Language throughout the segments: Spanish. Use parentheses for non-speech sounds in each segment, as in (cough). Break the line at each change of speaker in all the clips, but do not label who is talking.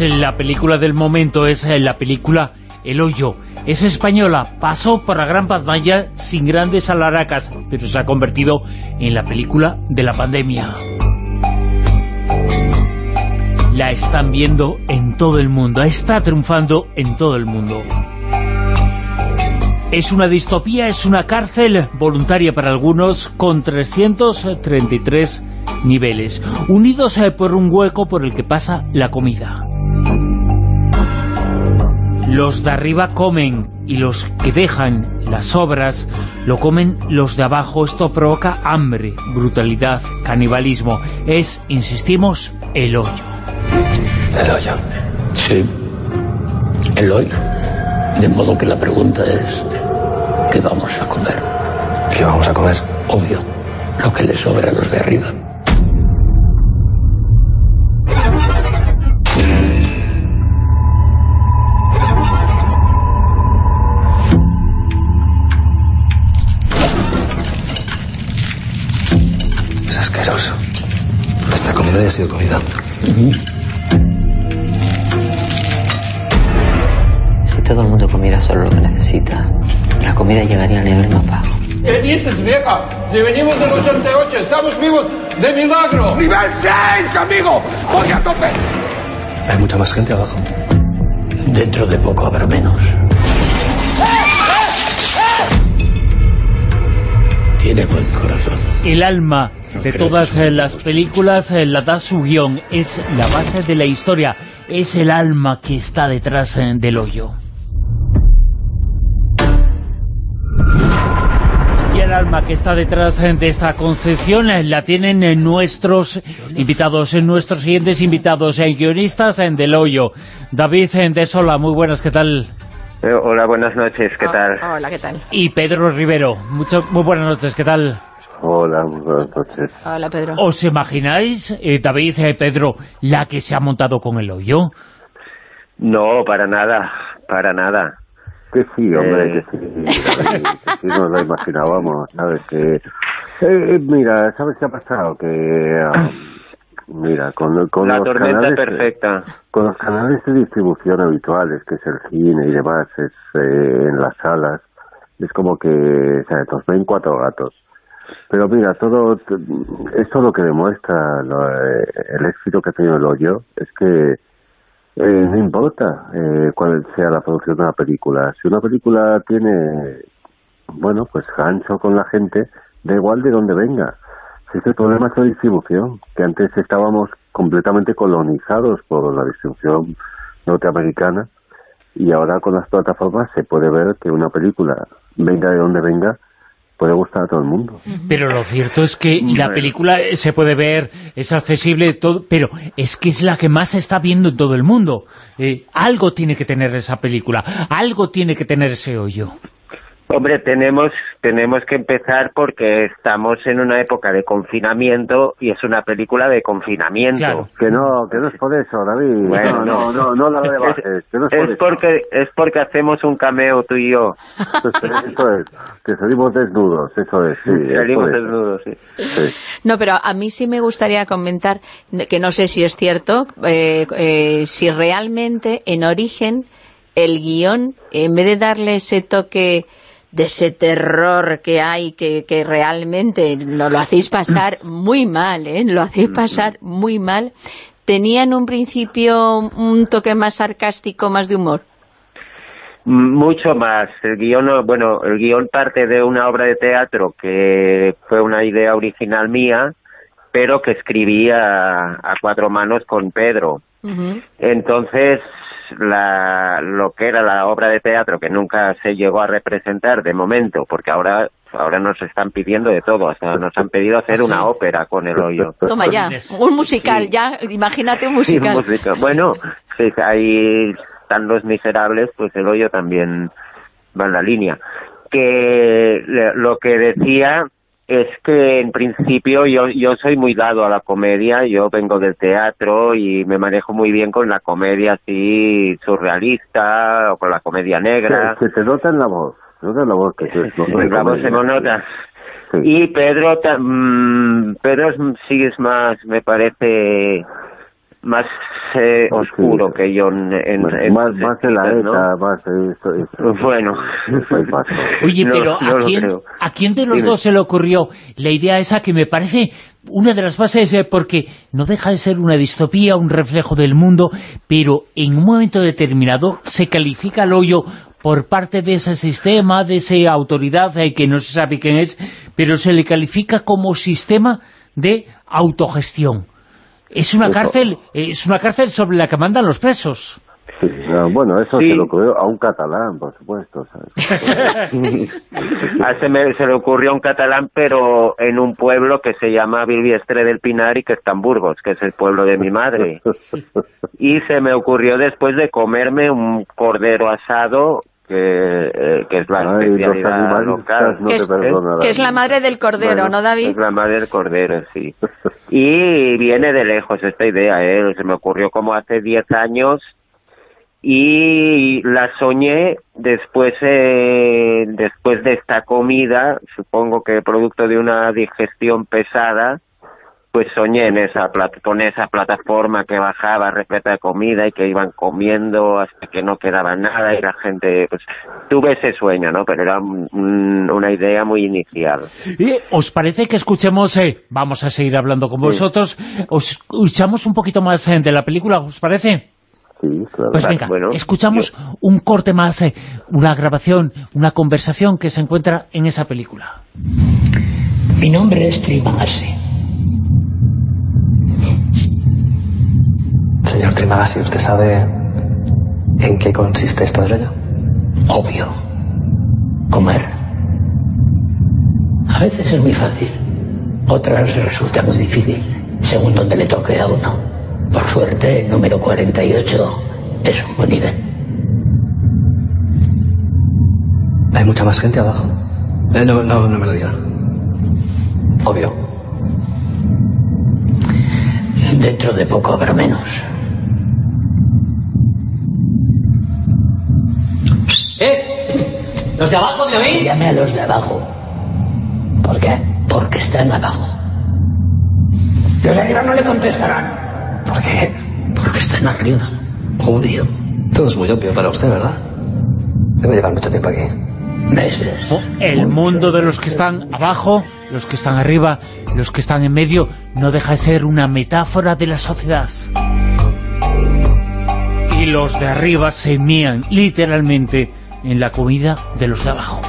Es la película del momento, es la película El Hoyo. Es española, pasó por la gran pantalla sin grandes alaracas, pero se ha convertido en la película de la pandemia. La están viendo en todo el mundo, está triunfando en todo el mundo. Es una distopía, es una cárcel voluntaria para algunos, con 333 niveles, unidos eh, por un hueco por el que pasa la comida. Los de arriba comen y los que dejan las obras lo comen los de abajo. Esto provoca hambre, brutalidad, canibalismo. Es, insistimos, el hoyo.
El hoyo. Sí. El hoyo. De modo que la pregunta es, ¿qué vamos a comer?
¿Qué vamos a comer?
Obvio, lo que le sobra a los de arriba.
Es asqueroso. Esta comida ya ha sido comida.
Si todo el mundo comiera solo lo que necesita, la comida llegaría al nivel más bajo.
¿Qué dices, vieja? Si venimos del 88, estamos vivos de milagro. ¡Nivel 6, amigo! ¡Voy a tope!
Hay mucha más gente abajo.
Dentro de poco habrá menos. Tiene buen corazón.
El alma de todas eh, las películas eh, la da su guion, es la base de la historia, es el alma que está detrás eh, del hoyo. Y el alma que está detrás de esta concepción la tienen nuestros invitados, nuestros siguientes invitados, guionistas en Del Hoyo. David de Sola, muy buenas, ¿qué tal?
Hola, buenas noches, ¿qué tal?
Hola, ¿qué tal?
Y Pedro Rivero, mucho, muy buenas noches, ¿qué tal?
Hola, buenas noches.
Hola, Pedro.
¿Os imagináis, eh, David, eh, Pedro, la que se ha montado con el hoyo?
No, para nada, para nada.
Que sí, hombre,
Eh.
que sí, David, que sí nos lo imaginábamos, ¿sabes? Que, eh, mira, ¿sabes qué ha pasado? Que, ah, mira, con, con
La
los
tormenta
canales,
perfecta.
con los canales de distribución habituales, que es el cine y demás, es eh, en las salas, es como que, o sea, nos ven cuatro gatos. Pero mira, todo esto lo que demuestra lo, eh, el éxito que ha tenido el hoyo es que eh, no importa eh, cuál sea la producción de una película. Si una película tiene, bueno, pues gancho con la gente, da igual de dónde venga. Si es que el problema es la distribución, que antes estábamos completamente colonizados por la distribución norteamericana y ahora con las plataformas se puede ver que una película, venga de donde venga, puede gustar a todo el mundo.
Pero lo cierto es que la película eh, se puede ver, es accesible, todo, pero es que es la que más se está viendo en todo el mundo. Eh, algo tiene que tener esa película, algo tiene que tener ese hoyo.
Hombre, tenemos, tenemos que empezar porque estamos en una época de confinamiento y es una película de confinamiento.
Claro.
Que no, que no es por eso, David.
Bueno,
no, no, no, no la rebajes, que no es, por
Es porque, es porque hacemos un cameo tú y yo.
Eso es, que salimos desnudos, eso es, sí. es
Salimos
eso.
desnudos, sí.
Sí.
No, pero a mí sí me gustaría comentar, que no sé si es cierto, eh, eh, si realmente en origen el guion, en vez de darle ese toque de ese terror que hay, que, que realmente lo, lo hacéis pasar muy mal, ¿eh? lo hacéis pasar muy mal, tenía en un principio un toque más sarcástico, más de humor.
Mucho más. El guion, no- bueno, el guion parte de una obra de teatro que fue una idea original mía, pero que escribí a, cuatro manos con Pedro. Entonces, la, lo que era la obra de teatro, que nunca se llegó a representar de momento, porque ahora ahora nos están pidiendo de todo, hasta nos han pedido hacer
¿Ah, sí?
una ópera con el hoyo.
Toma ya, un musical,
Sí.
ya, imagínate un
Sí,
musical.
Bueno, sí, ahí están los miserables, pues el hoyo también va en la línea. Que le- lo que decía es que en principio yo, yo soy muy dado a la comedia, yo vengo del teatro y me manejo muy bien con la comedia así surrealista o con la comedia negra.
Se, se te nota en la voz, se nota en la voz que es, no, no
La voz se
comedia.
me nota.
Sí.
Y Pedro, mm, Pedro sí es más, me parece, más eh, oscuro que John en,
Más-
en
más, más de la. ETA, más de esto, esto.
Bueno. (laughs)
Oye,
No,
pero
no
¿a, quién. ¿a quién de los
Dime.
dos se le ocurrió la idea esa que me parece una de las bases, eh, porque no deja de ser una distopía, un reflejo del mundo, pero en un momento determinado se califica el hoyo por parte de ese sistema, de esa autoridad eh, que no se sabe quién es, pero se le califica como sistema de autogestión. Es una cárcel, es una cárcel sobre la que mandan los presos.
Sí, no, bueno, eso
Sí.
se lo ocurrió a un catalán, por supuesto. ¿sabes? (laughs)
a ese me- se le ocurrió a un catalán, pero en un pueblo que se llama Bilbiestre del Pinar y que está en Burgos, que es el pueblo de mi madre. (laughs) Y se me ocurrió después de comerme un cordero asado, que, eh, que es la
Ay,
especialidad local.
no
Que es-
perdonarán.
Que es la madre del cordero,
Bueno,
¿no, David?
Es la madre del cordero, sí. (laughs) Y viene de lejos esta idea, ¿eh? Se me ocurrió como hace 10 años y la soñé después eh, después de esta comida, supongo que producto de una digestión pesada, pues soñé en esa plat- con esa plataforma que bajaba repleta de comida y que iban comiendo hasta que no quedaba nada y la gente, pues tuve ese sueño, ¿no? Pero era un- un- una idea muy inicial.
Eh, ¿Os parece que escuchemos, eh, vamos a seguir hablando con vosotros, os escuchamos un poquito más eh, de la película, ¿os parece?
Sí, claro.
Pues venga,
bueno,
escuchamos un corte más, eh, una grabación, una conversación que se encuentra en esa película.
Mi nombre es Trimagasi.
Señor Trimagasi, ¿usted sabe en qué consiste esto del hoyo?
Obvio. Comer. A veces es muy fácil. Otras resulta muy difícil, según donde le toque a uno. Por suerte, el número 48 es un buen nivel.
¿Hay mucha más gente abajo? Eh, no, no, no me lo diga. Obvio.
Dentro de poco habrá menos.
¿Los de abajo me oís?
Llame a los de abajo. ¿Por qué? Porque están abajo. Los de arriba no le contestarán.
¿Por qué?
Porque están arriba. Obvio.
Todo es muy obvio para usted, ¿verdad? Debe llevar mucho tiempo aquí.
Meses.
El mundo de los que están abajo, los que están arriba, los que están en medio, no deja de ser una metáfora de la sociedad. Y los de arriba se mían, literalmente, en la comida de los abajo.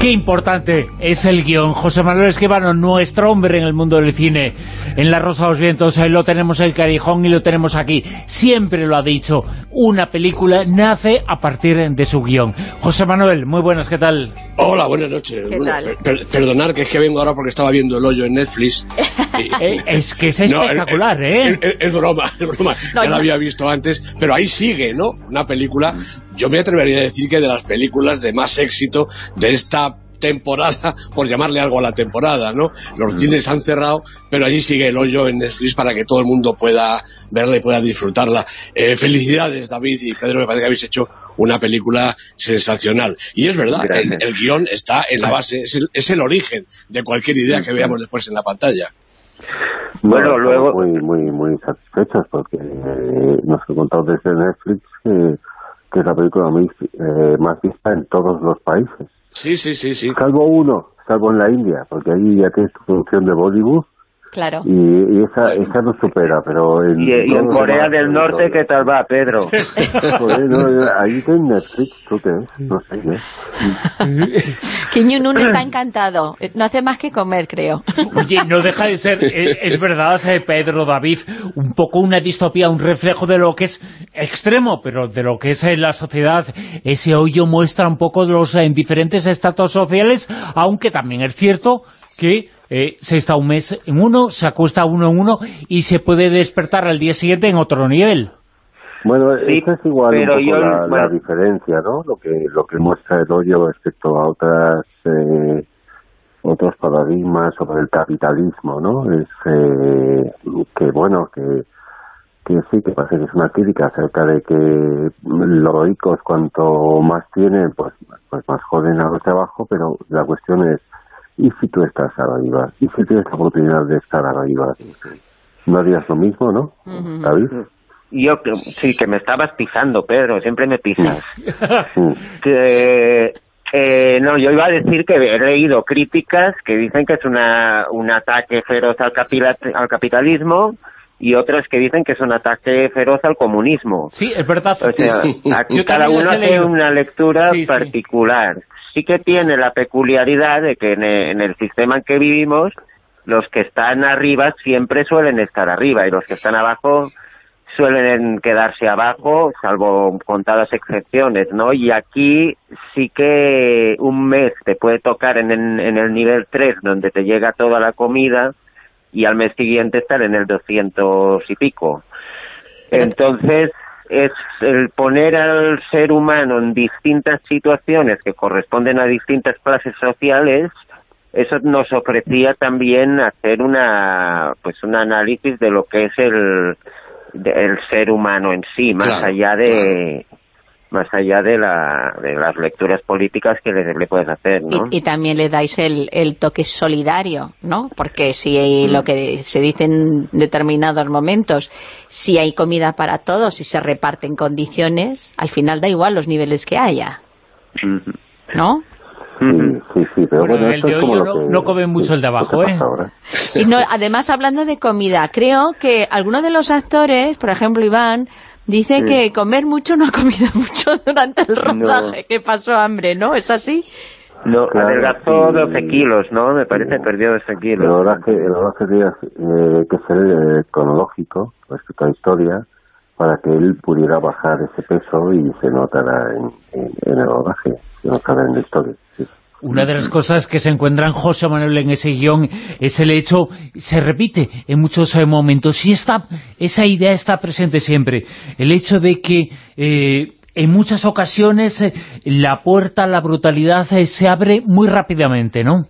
Qué importante es el guion. José Manuel Esquivano, nuestro hombre en el mundo del cine. En La Rosa de los Vientos eh, lo tenemos en el Carijón y lo tenemos aquí. Siempre lo ha dicho. Una película nace a partir de su guion. José Manuel, muy buenas, ¿qué tal?
Hola, buenas noches.
¿Qué
Bueno,
tal?
per- per- perdonar que es que vengo ahora porque estaba viendo El Hoyo en Netflix. (laughs) Y-
Eh, es que es
No,
espectacular,
eh,
¿eh?
Es, es broma, (laughs) es broma.
No,
ya la
ya-
había visto antes, pero ahí sigue, ¿no? Una película, yo me atrevería a decir que de las películas de más éxito de esta temporada, (laughs) por llamarle algo a la temporada, ¿no? Los cines han cerrado, pero allí sigue el hoyo en Netflix para que todo el mundo pueda verla y pueda disfrutarla. Eh, felicidades, David y Pedro, me parece que habéis hecho una película sensacional. Y es verdad, el, el guion está en la base, es el, es el origen de cualquier idea que veamos después en la pantalla.
Bueno, luego-
Muy, muy, muy satisfechos porque eh, nos han contado desde Netflix que, que es la película más, eh, más vista en todos los países.
Sí, sí, sí, sí.
Salvo uno, salvo en la India, porque ahí ya tienes tu producción de Bollywood
Claro.
y, y esa, esa no supera, pero en...
Y, y en Corea
demás
del Norte, ¿qué tal va, Pedro?
Ahí en Netflix, ¿tú qué? No sé, ¿eh?
Kim Jong-un está encantado. No hace más que comer, creo.
Oye, no deja de ser, es, es verdad, eh, Pedro, David, un poco una distopía, un reflejo de lo que es extremo, pero de lo que es eh, la sociedad. Ese hoyo muestra un poco los eh, diferentes estatus sociales, aunque también es cierto que eh, se está un mes en uno, se acuesta uno en uno y se puede despertar al día siguiente en otro nivel.
Bueno,
Sí,
esa es igual
pero
un poco
yo-
la, diferencia, ¿no? Lo que lo que muestra el hoyo respecto a otras eh, otros paradigmas sobre el capitalismo, ¿no? Es eh, que, bueno, que, que sí, que parece que es una crítica acerca de que los ricos cuanto más tienen, pues, pues más joden a los de abajo, pero la cuestión es, ¿y si tú estás arriba? ¿Y si tienes la oportunidad de estar arriba? ¿No harías lo mismo, no? David.
Yo que- sí, que me estabas pisando, Pedro, siempre me pisas. Que eh, no, yo iba a decir que he leído críticas que dicen que es una, un ataque feroz al, capila- al capitalismo y otras que dicen que es un ataque feroz al comunismo.
Sí, es verdad.
O sea, aquí
Yo
cada uno hace
leído.
una lectura
Sí, sí.
particular. Sí que tiene la peculiaridad de que en e- en el sistema en que vivimos los que están arriba siempre suelen estar arriba y los que están abajo suelen quedarse abajo, salvo contadas excepciones, ¿no? Y aquí sí que un mes te puede tocar en, el- en el nivel 3, donde te llega toda la comida, y al mes siguiente estar en el 200 y pico. Entonces, es el poner al ser humano en distintas situaciones que corresponden a distintas clases sociales, eso nos ofrecía también hacer una pues un análisis de lo que es el de- el ser humano en sí, más allá de más allá de, la, de las lecturas políticas que le, le puedes hacer, ¿no?
Y, y también le dais el, el toque solidario, ¿no? Porque si hay
Mm.
lo que se dice en determinados momentos, si hay comida para todos y se reparte en condiciones, al final da igual los niveles que haya, ¿no?
Sí, sí, sí, pero
Bueno,
bueno,
el de hoy
como
no,
que...
no come mucho el de abajo, ¿eh?
Y no, además, hablando de comida, creo que algunos de los actores, por ejemplo Iván, dice
Sí.
que comer mucho no ha comido (laughs) mucho durante el rodaje, que pasó hambre, ¿no? ¿Es así?
No,
Claro,
adelgazó
sí.
12 kilos, ¿no? Me parece que perdió 12 kilos.
El rodaje, el rodaje tenía eh, que ser eh, cronológico respecto a la historia para que él pudiera bajar ese peso y se notara en, en- en el rodaje, se notara en la historia. sí.
Una de las cosas que se encuentran José Manuel en ese guion es el hecho, se repite en muchos eh, momentos, y esta, esa idea está presente siempre, el hecho de que eh, en muchas ocasiones eh, la puerta a la brutalidad se abre muy rápidamente, ¿no?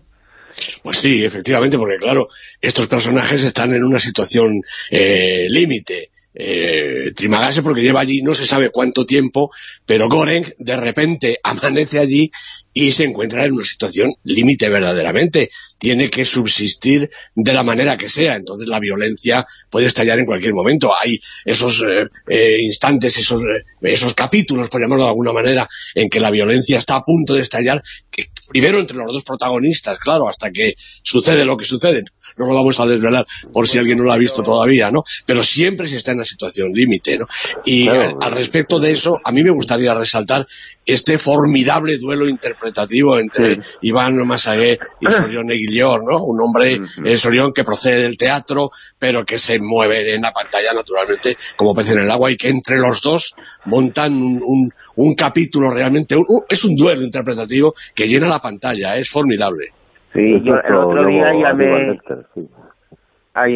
Pues sí, efectivamente, porque claro, estos personajes están en una situación límite. Eh, Trimagase porque lleva allí no se sabe cuánto tiempo, pero Goreng de repente (laughs) amanece allí y se encuentra en una situación límite verdaderamente. Tiene que subsistir de la manera que sea, entonces la violencia puede estallar en cualquier momento. Hay esos eh, eh, instantes, esos, eh, esos capítulos, por llamarlo de alguna manera, en que la violencia está a punto de estallar, que primero entre los dos protagonistas, claro, hasta que sucede lo que sucede. No lo vamos a desvelar por si alguien no lo ha visto todavía, ¿no? Pero siempre se está en una situación límite, ¿no? Y
Claro.
al, al respecto de eso, a mí me gustaría resaltar este formidable duelo interpretativo entre Iván Masagué y Sorión Eguillor, ¿no? Un hombre, eh, Sorión, que procede del teatro, pero que se mueve en la pantalla, naturalmente, como pez en el agua, y que entre los dos montan un, un- un capítulo realmente... un- un- es un duelo interpretativo que llena la pantalla, es formidable.
Sí, yo el otro día llamé,
sí.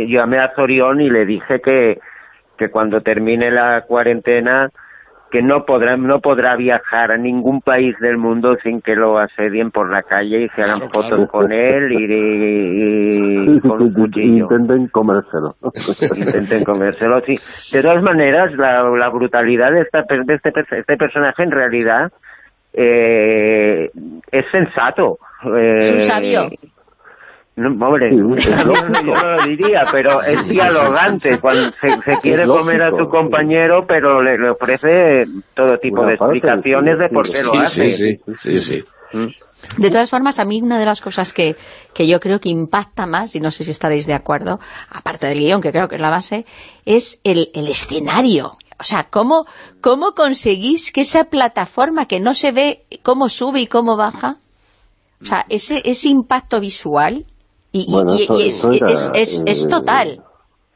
llamé a Zorión y le dije que, que cuando termine la cuarentena que no podrá no podrá viajar a ningún país del mundo sin que lo asedien por la calle y se hagan
Claro,
fotos
claro.
con él y, y- y con un cuchillo.
Intenten comérselo.
Intenten comérselo, sí. De todas maneras, la, la brutalidad de, esta, de este, este personaje en realidad eh, es sensato. Eh,
Es un sabio.
No, hombre,
Sí, es
yo, no lo diría, pero es dialogante cuando se, se quiere
lógico,
comer a
sí.
compañero, pero le, le ofrece todo tipo de explicaciones de por
sí,
qué lo
Sí,
hace.
sí, sí, sí, sí.
De todas formas, a mí una de las cosas que, que yo creo que impacta más, y no sé si estaréis de acuerdo, aparte del guion, que creo que es la base, es el, el escenario. O sea, ¿cómo, ¿cómo conseguís que esa plataforma que no se ve cómo sube y cómo baja, o sea, ese, ese impacto visual, y, y-
Bueno,
y-
eso-
y es,
era,
es, es- es
eh,
total.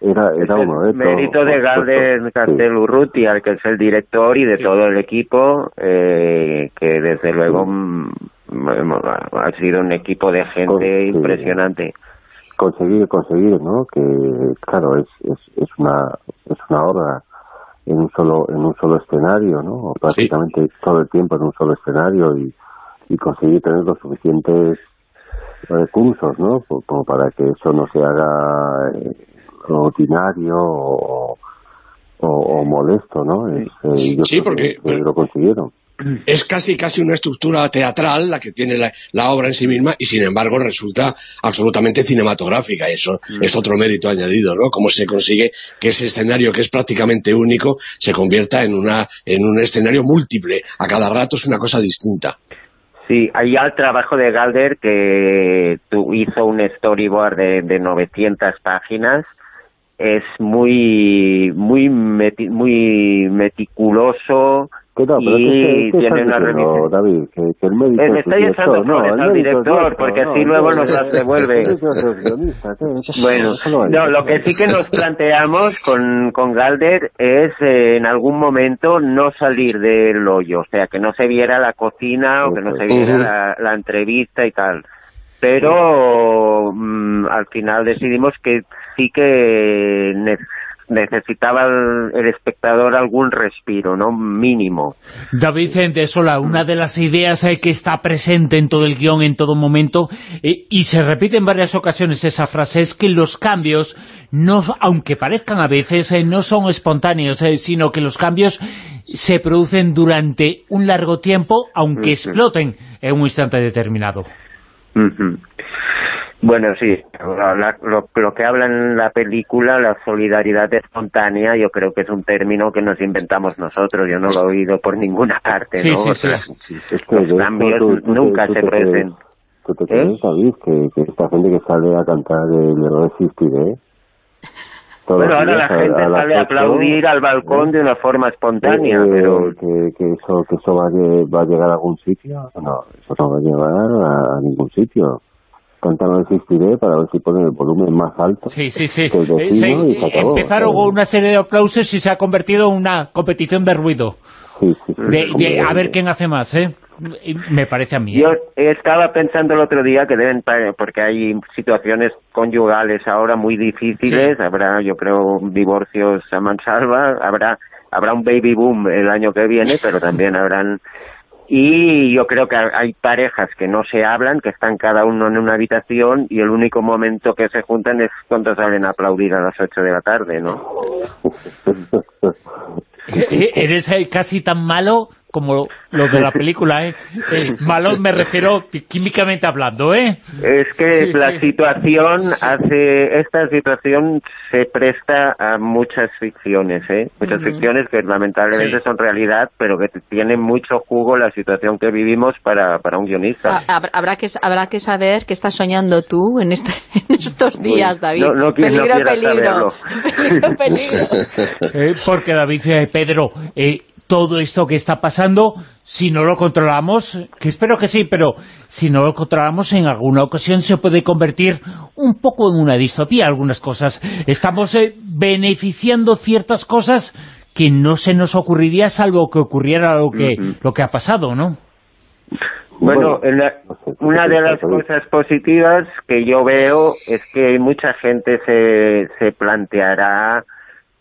Era, era uno de
mérito de Galder Castel Urrutia, que es el director y de todo el equipo, eh, que desde luego mm, ha sido un equipo de gente
Sí.
impresionante.
conseguir conseguir no que claro es, es, es una es una obra en un solo en un solo escenario no prácticamente todo el tiempo en un solo escenario y, y conseguir tener los suficientes recursos no Co- como para que eso no se haga eh, rutinario o, o, o molesto no Es, eh, yo
Sí, porque-
que- que lo consiguieron
es casi casi una estructura teatral la que tiene la, la obra en sí misma y sin embargo resulta absolutamente cinematográfica. Eso
Mm.
es otro mérito añadido, ¿no? Cómo se consigue que ese escenario que es prácticamente único se convierta en, una, en un escenario múltiple. A cada rato es una cosa distinta.
Sí, hay ya el trabajo de Galder que hizo un storyboard de, de 900 páginas. Es muy muy muy meticuloso
Que no, pero
y
que,
tiene una
diciendo. David, que, que el médico es
le
el
estoy echando
no,
flores
el
al director, porque
no,
así luego nos las devuelve. Bueno, no, lo que sí que nos planteamos con, con Galder es eh, en algún momento no salir del hoyo, o sea, que no se viera la cocina o que no se viera la, la entrevista y tal. Pero mm, al final decidimos que sí que necesitaba el, el espectador algún respiro, ¿no? Mínimo.
David Centesola, una de las ideas eh, que está presente en todo el guion, en todo momento, eh, y se repite en varias ocasiones esa frase, es que los cambios, no, aunque parezcan a veces, eh, no son espontáneos, eh, sino que los cambios se producen durante un largo tiempo, aunque exploten en un instante determinado.
Bueno, sí, la- la- lo, lo que habla en la película, la solidaridad espontánea, yo creo que es un término que nos inventamos nosotros, yo no lo he oído por ninguna parte,
Sí,
¿no?
sí,
O sea,
sí.
Es que de
los
esto
cambios
tú- tú-
nunca
tú
se
crees- ¿Tú te crees, David, que, que esta gente que sale a cantar el No Resistiré? todos
Bueno, ahora la gente
a
sale a aplaudir al balcón de una forma espontánea,
eh,
pero...
que, que eso que eso va va a llegar a algún sitio no eso no va a llegar a, a ningún sitio Canta no resistiré para ver si ponen el volumen más alto
Sí, sí, sí.
que el
Eh,
vecino
se-
y se acabó,
empezaron con una serie de aplausos y se ha convertido en una competición de ruido.
Sí, sí, sí,
De, de a ver quién hace más, ¿eh? Me parece a mí. ¿eh?
Yo estaba pensando el otro día que deben, porque hay situaciones conyugales ahora muy difíciles, habrá, yo creo, divorcios a mansalva, habrá, habrá un baby boom el año que viene, pero también (laughs) habrán... Y yo creo que hay parejas que no se hablan, que están cada uno en una habitación y el único momento que se juntan es cuando salen a aplaudir a las 8 de la tarde, ¿no? (laughs)
Eh, Eres eh, casi tan malo como lo de la película, ¿eh? (laughs) Eh, malo me refiero químicamente hablando, ¿eh?
Es que
Sí,
la
sí.
situación hace, esta situación se presta a muchas ficciones, ¿eh? Muchas ficciones que lamentablemente
Sí.
son realidad, pero que tienen mucho jugo la situación que vivimos para, para un guionista.
Ha- hab- Habrá que, habrá que saber qué estás soñando tú en, este- (laughs) en estos días, David.
no- no qui- no
peligro, (laughs) peligro. peligro, peligro.
Eh, porque David, eh, Pedro, eh, todo esto que está pasando, si no lo controlamos, que espero que sí, pero si no lo controlamos en alguna ocasión se puede convertir un poco en una distopía algunas cosas. Estamos eh, beneficiando ciertas cosas que no se nos ocurriría salvo que ocurriera lo que, lo que ha pasado, ¿no?
Bueno, la- una
¿qué
de las cosas positivas que yo veo es que mucha gente se, se planteará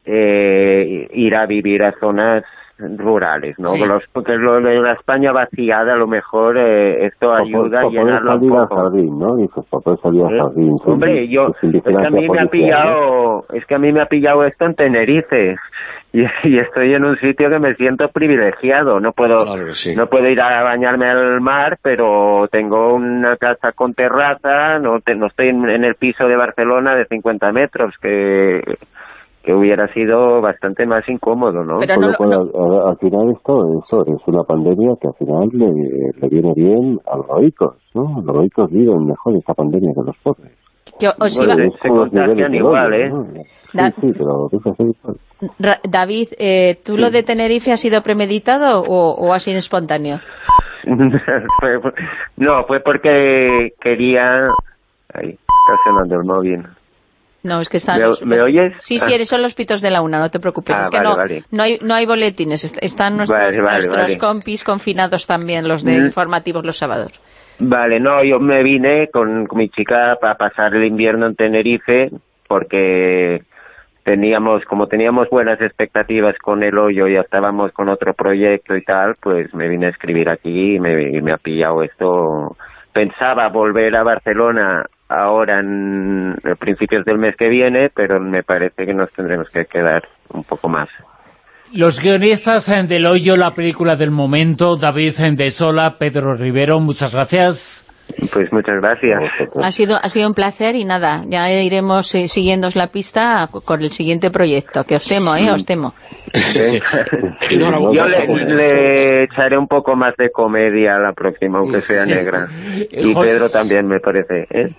eh, ir a vivir a zonas rurales, ¿no?
Sí.
Los- porque lo de la España vaciada, a lo mejor eh, esto
Pa-
ayuda a
pa- poder
llenarla un
al jardín, ¿no? Dices, poder salir al
¿Eh?
jardín. sin-
Hombre, yo es que a mí me ha pillado, es que a mí me ha pillado esto en Tenerife (laughs) y, y estoy en un sitio que me siento privilegiado. No puedo,
Claro que sí.
no puedo ir a bañarme al mar, pero tengo una casa con terraza. No, te- no estoy en, en el piso de Barcelona de 50 metros que que hubiera sido bastante más incómodo, ¿no?
Pero no
cual,
no-
al, al final esto, esto es una pandemia que al final le, le viene bien a los ricos, ¿no? Los ricos viven mejor esta pandemia que los pobres.
Que os iba-
se contagian igual, ¿eh?
¿no?
Da-
Sí, sí, pero fíjate,
Ra- David, eh, ¿tú lo de Tenerife ha sido premeditado o, o ha sido espontáneo? (laughs)
No, fue porque quería... Ahí, está sonando el móvil.
No, es que están...
¿Me-
los-
me
los-
oyes?
Sí, sí,
Ah.
eres- son los pitos de la una, no te preocupes.
Ah,
es que
vale,
no,
vale.
no, hay, no hay boletines, est- están nuestros,
Vale,
nuestros compis confinados también, los de
Mm.
informativos los sábados.
Vale, no, yo me vine con, con mi chica para pasar el invierno en Tenerife porque teníamos, como teníamos buenas expectativas con el hoyo, ya estábamos con otro proyecto y tal, pues me vine a escribir aquí y me, y me ha pillado esto. Pensaba volver a Barcelona ahora en principios del mes que viene, pero me parece que nos tendremos que quedar un poco más.
Los guionistas en Del Hoyo, la película del momento, David de Sola, Pedro Rivero, muchas gracias.
Pues muchas gracias.
Ha sido, ha sido un placer y nada, ya iremos eh, siguiendo la pista con el siguiente proyecto, que os temo, ¿eh? Os temo. (laughs)
Yo le, le echaré un poco más de comedia a la próxima, aunque sea negra. (laughs) Y Pedro también, me parece. ¿eh?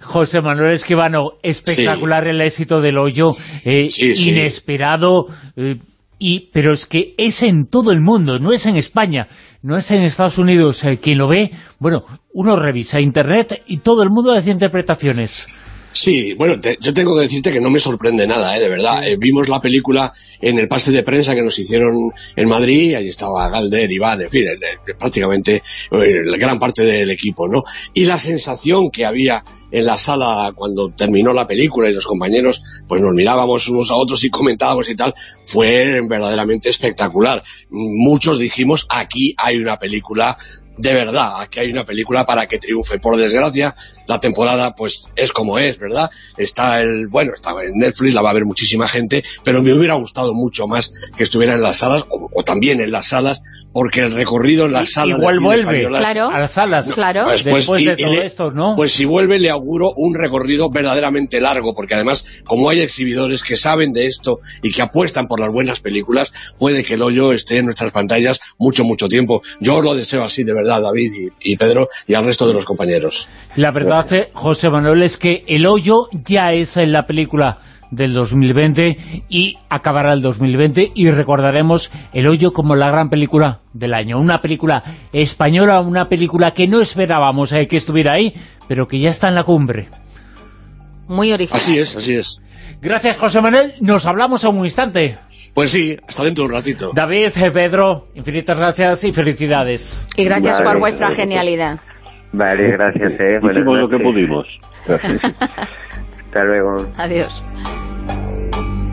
José Manuel Esquivano, espectacular el éxito del hoyo, eh,
Sí, sí.
inesperado, eh, y pero es que es en todo el mundo, no es en España, no es en Estados Unidos. eh, quien lo ve, bueno, uno revisa Internet y todo el mundo hace interpretaciones.
Sí, bueno, te- yo tengo que decirte que no me sorprende nada, ¿eh? de verdad. Eh, vimos la película en el pase de prensa que nos hicieron en Madrid, ahí estaba Galder, Iván, en fin, eh, eh, prácticamente eh, la gran parte del equipo, ¿no? Y la sensación que había en la sala cuando terminó la película y los compañeros pues nos mirábamos unos a otros y comentábamos y tal, fue verdaderamente espectacular. Muchos dijimos, aquí hay una película de verdad, aquí hay una película para que triunfe. Por desgracia, la temporada pues es como es, ¿verdad? Está el, bueno, está en Netflix, la va a ver muchísima gente, pero me hubiera gustado mucho más que estuviera en las salas, o, o también en las salas, porque el recorrido en las salas
Igual
de
vuelve
españolas-
Claro.
a las salas.
Claro.
pues, pues,
Después
y-
de todo
le-
esto, ¿no?
Pues si vuelve le auguro un recorrido verdaderamente largo, porque además, como hay exhibidores que saben de esto y que apuestan por las buenas películas, puede que el hoyo esté en nuestras pantallas mucho, mucho tiempo. Yo os lo deseo así, de verdad, David y, y Pedro, y al resto de los compañeros.
La verdad, eh, José Manuel, es que El Hoyo ya es en la película del 2020 y acabará el 2020 y recordaremos El Hoyo como la gran película del año. Una película española, una película que no esperábamos eh, que estuviera ahí, pero que ya está en la cumbre.
Muy original.
Así es, así es.
Gracias, José Manuel. Nos hablamos a un instante.
Pues sí, hasta dentro de un ratito.
David, eh, Pedro, infinitas gracias y felicidades.
Y gracias
Vale.
por vuestra genialidad.
Vale, gracias. ¿eh?
Hicimos lo que pudimos. (laughs)
Hasta luego.
Adiós.